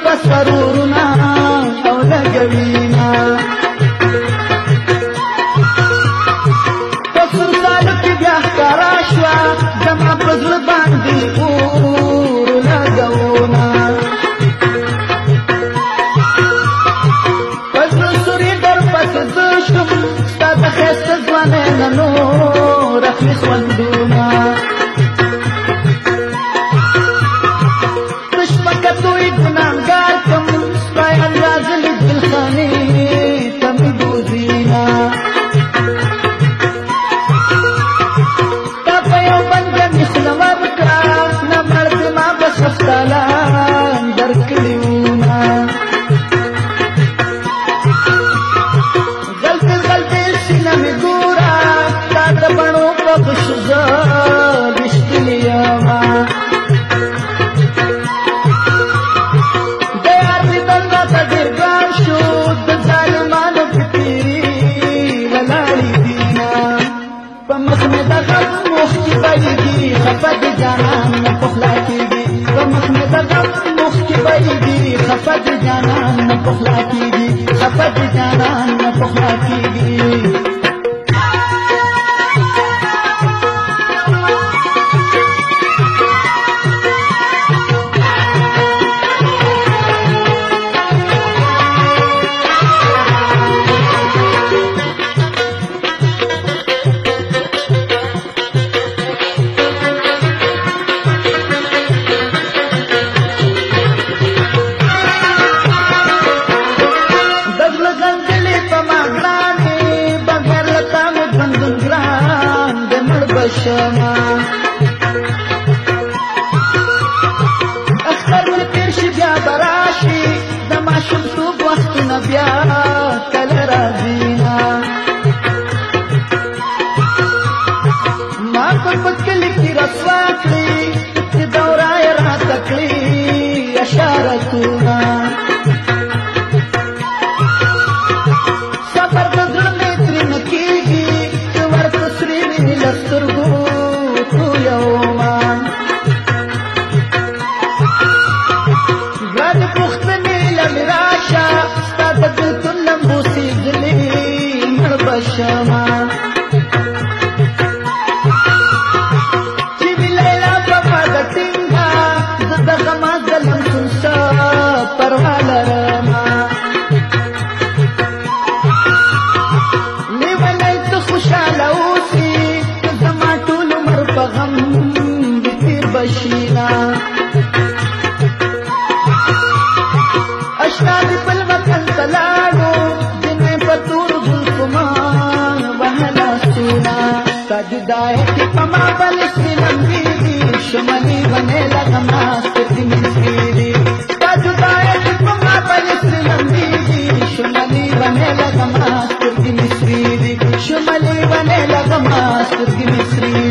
پسرورنا ಸ್ವಲ್ಪ ಮಾತ್ರ कमा बलिष्ठ लंबी शुमली बने लगमास्त दिनगिरी जुदायत कमा बलिष्ठ लंबी शुमली बने लगमास्त दिनश्री शुमली बने लगमास्त दिनश्री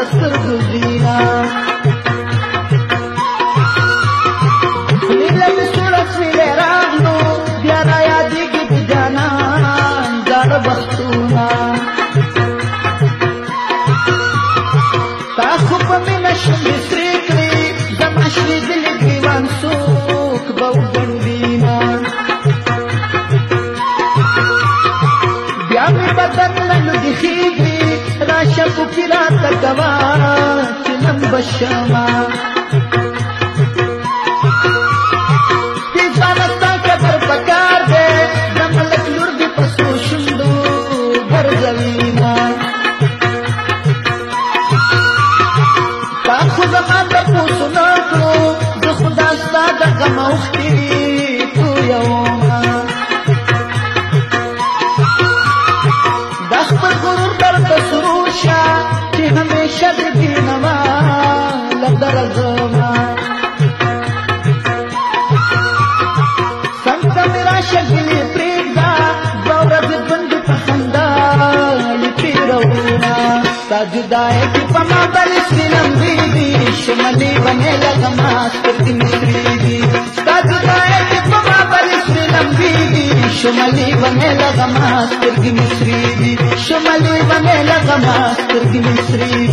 دستر ګلدینا نیلم سورج ویلې راغلو بیا را یادېږي د جانان زاړه وختونه تا خو په مینه شمې سرې کړې زما شلیدلې ګریوان څوک به وګنډینا بیا مې بدن نه لږېږي راشه پکې را تکوا چې نن بشما خدا ما ته پوسو نه کړو زه خدا ستا د غم اوښتې रघोमा संत निराश गिली प्रेदा की पमा बल सिलम दीदी शिमली बने लगमा स्तुति मिश्री दी सजुदाए की पमा बल सिलम दीदी शिमली बने लगमा स्तुति मिश्री दी शिमली बने लगमा स्तुति मिश्री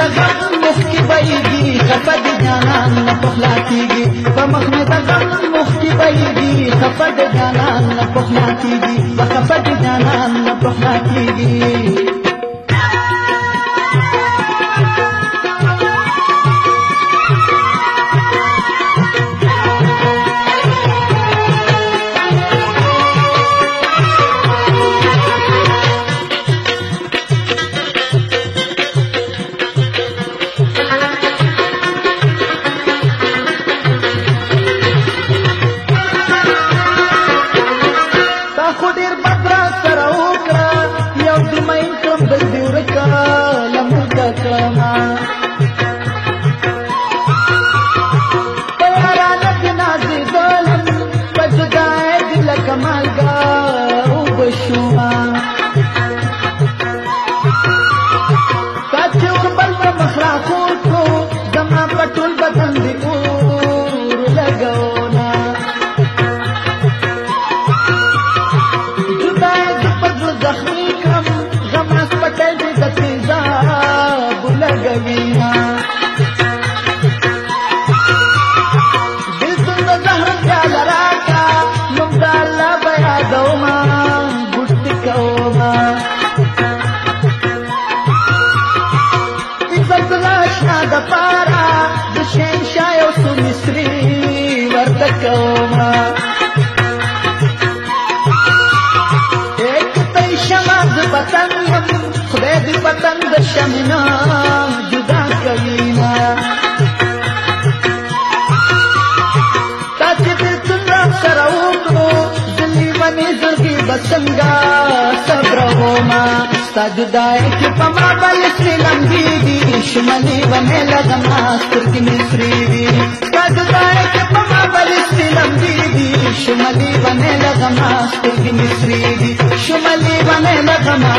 د غم مخ کې بېږي خفه د جانان نه پخلا کیږي په مخ مې د غم مخ کې بېږي خفه د جانان نه پخلا کیږي خفه د جانان نه پخلا کیږي دې پتنګ د شمنا جدا کوي ما تا چې دې څنګه سره وکړو دلی باندې زړګي بسنګا صبر وما ستا جدای کې پما بل سری لمبي دي دشمني باندې لګما سترګې مې سری وي ستا جدای کې پما بل سری لمبي دي دشمني باندې لګما سترګې مې سری وي شمالي باندې لګما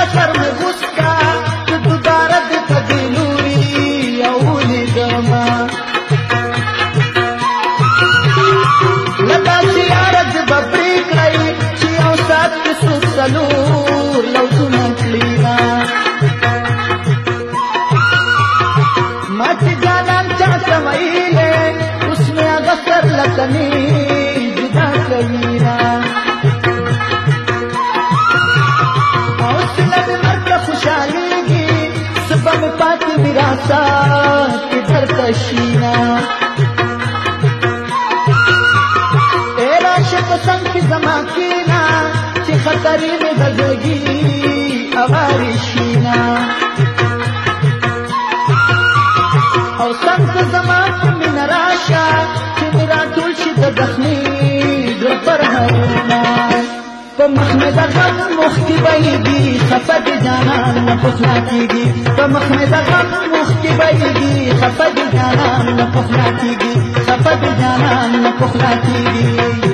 रू बद्री कई सत सुलू मठ जाना चवई جدا लचनी شینا اے راشق سم کی زما کینا چې خطرې مې د زړګي اوارې شینا او څنګه زما په مینه راشه چې مې راټول شي د زخمي زړه پر هرونه په مخ مې मुख की बनेगी खपत जाना न पुखला कीगी कमख में दखम मुख की बनेगी खपत जाना न पुखला कीगी खपत जाना न पुखला कीगी